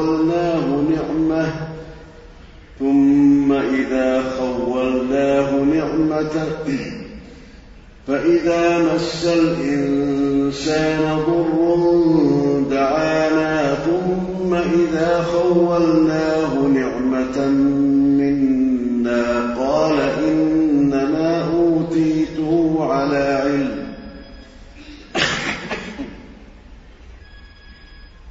خولناه نعمة ثم إذا خولناه نعمة فإذا مس الإنسان ضر